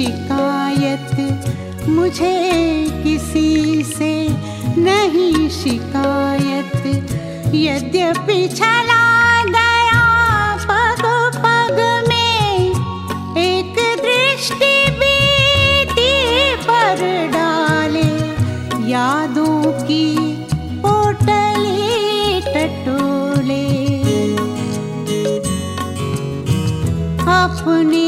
शिकायत मुझे किसी से नहीं शिकायत। यद्यपि छला गया पग पग में, एक दृष्टि बीती पर डाले। यादों की पोटली अपने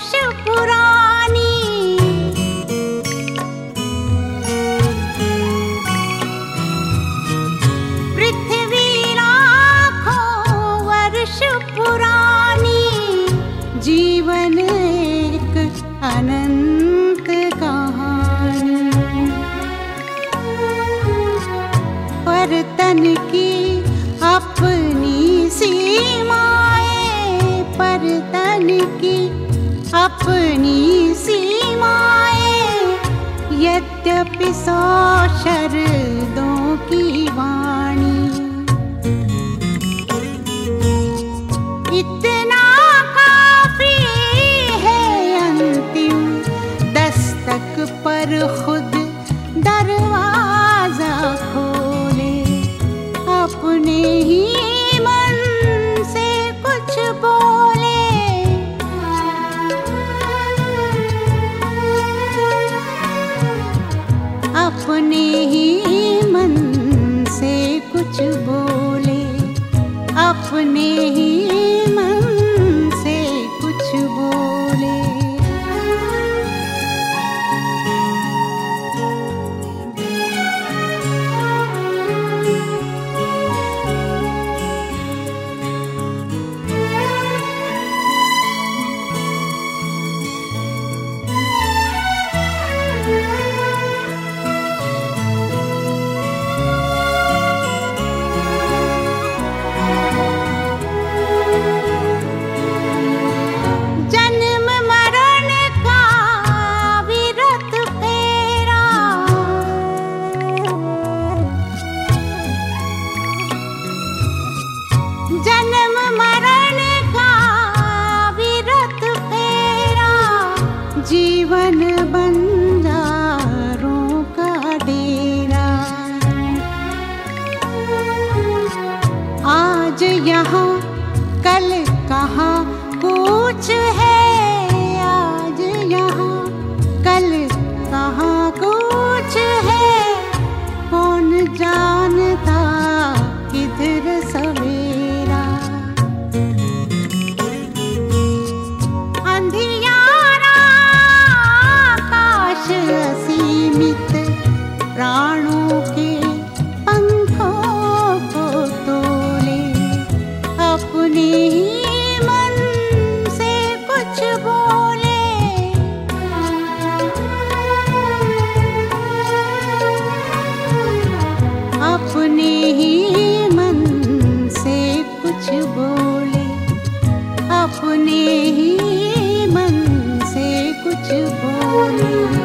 वर्ष पुरानी पृथ्वी लाखों वर्ष पुरानी, जीवन एक अनंत कहानी। पर तन की अपनी सीमाएँ, पर तन की अपनी सीमाएँ, यद्यपि सौ शरदों की वाणी। इतना काफ़ी है अंतिम दस्तक पर खुद दरवाज़ा खोले, अपने ही अपने ही मन से कुछ बोले अपने ही आज यहाँ कल कुछ बोले अपने ही मन से कुछ बोले।